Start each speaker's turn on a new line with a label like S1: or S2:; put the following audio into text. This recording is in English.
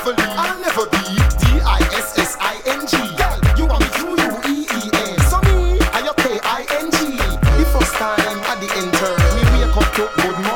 S1: carefully. I'll never be D I S S I N G. You want me Q U E E N. So me, I K I N G. The first time at the enter, me wake up to good morning.